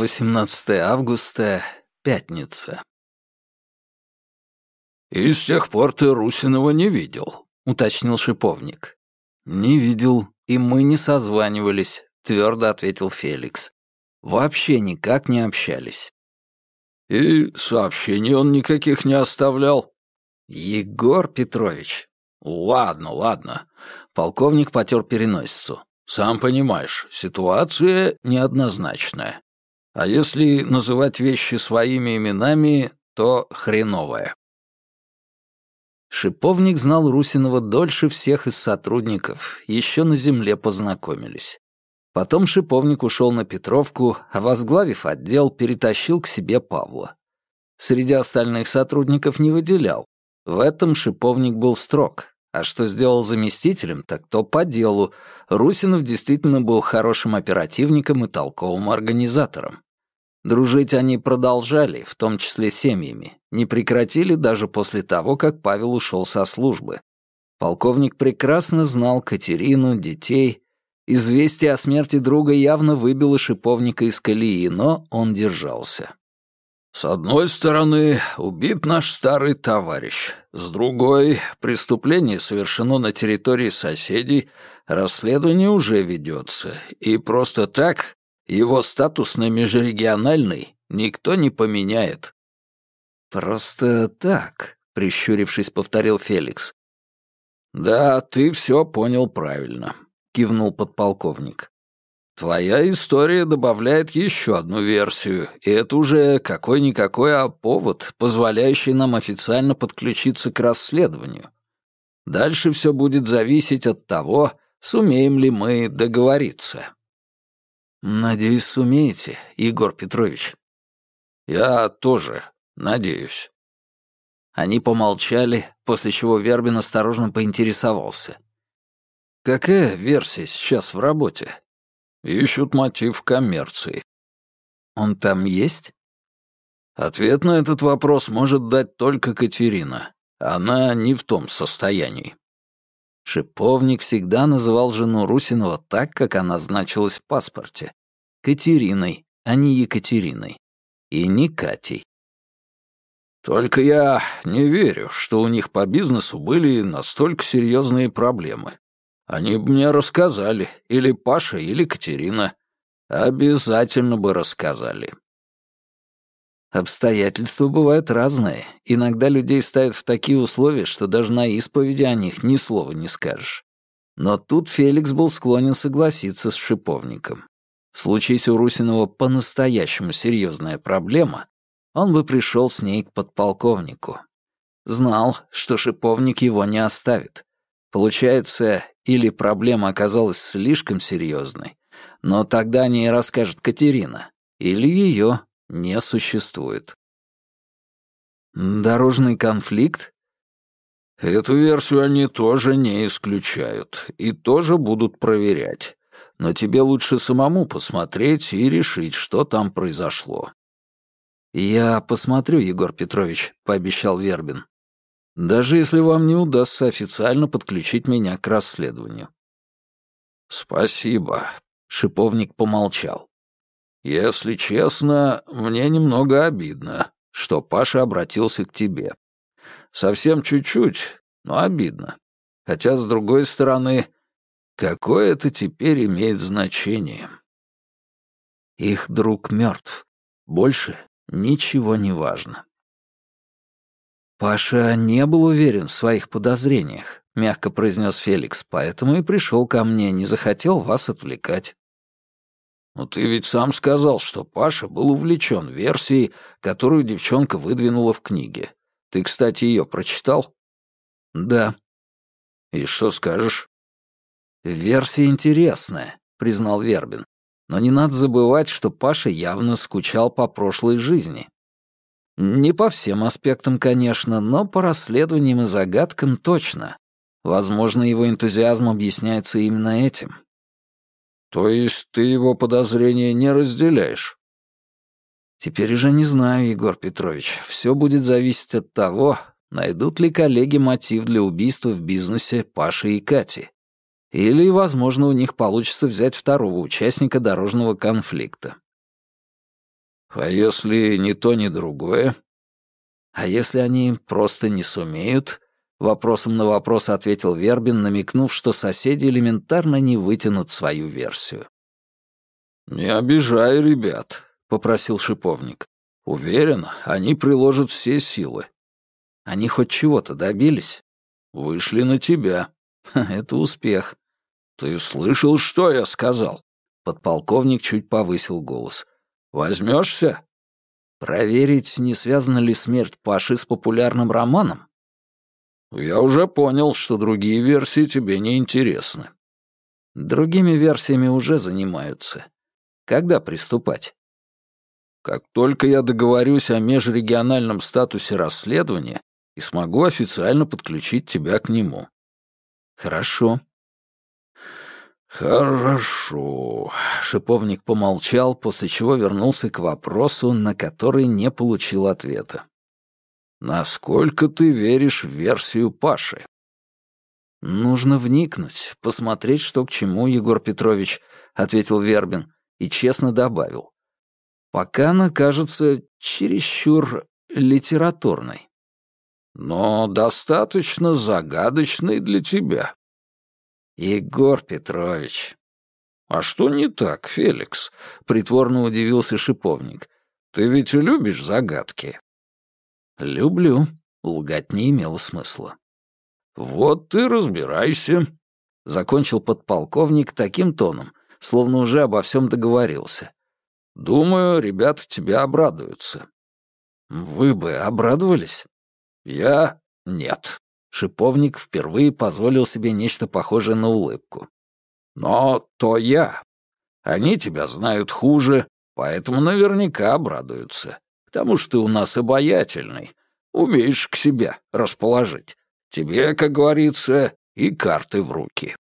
18 августа, пятница. «И с тех пор ты Русинова не видел», — уточнил шиповник. «Не видел, и мы не созванивались», — твердо ответил Феликс. «Вообще никак не общались». «И сообщений он никаких не оставлял?» «Егор Петрович». «Ладно, ладно». Полковник потер переносицу. «Сам понимаешь, ситуация неоднозначная. А если называть вещи своими именами, то хреновая. Шиповник знал Русинова дольше всех из сотрудников, еще на земле познакомились. Потом Шиповник ушел на Петровку, а возглавив отдел, перетащил к себе Павла. Среди остальных сотрудников не выделял. В этом Шиповник был строг. А что сделал заместителем, так то по делу. Русинов действительно был хорошим оперативником и толковым организатором. Дружить они продолжали, в том числе семьями, не прекратили даже после того, как Павел ушел со службы. Полковник прекрасно знал Катерину, детей. Известие о смерти друга явно выбило шиповника из колеи, но он держался. «С одной стороны, убит наш старый товарищ. С другой, преступление совершено на территории соседей, расследование уже ведется. И просто так его статус на межрегиональный никто не поменяет». «Просто так», — прищурившись, повторил Феликс. «Да, ты все понял правильно», — кивнул подполковник. «Твоя история добавляет еще одну версию, и это уже какой-никакой, а повод, позволяющий нам официально подключиться к расследованию. Дальше все будет зависеть от того, сумеем ли мы договориться». «Надеюсь, сумеете, Егор Петрович». «Я тоже надеюсь». Они помолчали, после чего Вербин осторожно поинтересовался. «Какая версия сейчас в работе?» «Ищут мотив коммерции». «Он там есть?» Ответ на этот вопрос может дать только Катерина. Она не в том состоянии. Шиповник всегда называл жену Русинова так, как она значилась в паспорте. Катериной, а не Екатериной. И не Катей. Только я не верю, что у них по бизнесу были настолько серьезные проблемы. Они бы мне рассказали, или Паша, или Катерина. Обязательно бы рассказали. Обстоятельства бывают разные. Иногда людей ставят в такие условия, что даже на исповеди о них ни слова не скажешь. Но тут Феликс был склонен согласиться с шиповником. Случись у Русинова по-настоящему серьезная проблема, он бы пришел с ней к подполковнику. Знал, что шиповник его не оставит. Получается, или проблема оказалась слишком серьезной, но тогда о ней расскажет Катерина, или ее не существует. Дорожный конфликт? Эту версию они тоже не исключают и тоже будут проверять. Но тебе лучше самому посмотреть и решить, что там произошло. «Я посмотрю, Егор Петрович», — пообещал Вербин. «Даже если вам не удастся официально подключить меня к расследованию». «Спасибо», — шиповник помолчал. «Если честно, мне немного обидно, что Паша обратился к тебе. Совсем чуть-чуть, но обидно. Хотя, с другой стороны, какое это теперь имеет значение?» Их друг мертв. Больше ничего не важно. «Паша не был уверен в своих подозрениях», — мягко произнес Феликс, «поэтому и пришел ко мне, не захотел вас отвлекать». «Но ты ведь сам сказал, что Паша был увлечен версией, которую девчонка выдвинула в книге. Ты, кстати, ее прочитал?» «Да». «И что скажешь?» «Версия интересная», — признал Вербин. «Но не надо забывать, что Паша явно скучал по прошлой жизни. Не по всем аспектам, конечно, но по расследованиям и загадкам точно. Возможно, его энтузиазм объясняется именно этим. То есть ты его подозрения не разделяешь? Теперь уже не знаю, Егор Петрович. Все будет зависеть от того, найдут ли коллеги мотив для убийства в бизнесе Паши и Кати. Или, возможно, у них получится взять второго участника дорожного конфликта. А если ни то, ни другое? А если они просто не сумеют? Вопросом на вопрос ответил Вербин, намекнув, что соседи элементарно не вытянут свою версию. «Не обижай ребят», — попросил шиповник. «Уверен, они приложат все силы». «Они хоть чего-то добились?» «Вышли на тебя». «Это успех». «Ты слышал, что я сказал?» Подполковник чуть повысил голос. «Возьмешься?» «Проверить, не связана ли смерть Паши с популярным романом?» «Я уже понял, что другие версии тебе не интересны». «Другими версиями уже занимаются. Когда приступать?» «Как только я договорюсь о межрегиональном статусе расследования и смогу официально подключить тебя к нему». «Хорошо», «Хорошо», — шиповник помолчал, после чего вернулся к вопросу, на который не получил ответа. «Насколько ты веришь в версию Паши?» «Нужно вникнуть, посмотреть, что к чему, Егор Петрович», — ответил Вербин и честно добавил. «Пока она кажется чересчур литературной». «Но достаточно загадочной для тебя», «Егор Петрович». «А что не так, Феликс?» — притворно удивился шиповник. «Ты ведь любишь загадки?» «Люблю», — лгать не имело смысла. «Вот ты разбирайся», — закончил подполковник таким тоном, словно уже обо всем договорился. «Думаю, ребята тебя обрадуются». «Вы бы обрадовались?» «Я — нет», Шиповник впервые позволил себе нечто похожее на улыбку. «Но то я. Они тебя знают хуже, поэтому наверняка обрадуются. К тому что ты у нас обаятельный, умеешь к себе расположить. Тебе, как говорится, и карты в руки».